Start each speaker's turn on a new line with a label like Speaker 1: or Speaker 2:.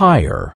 Speaker 1: higher.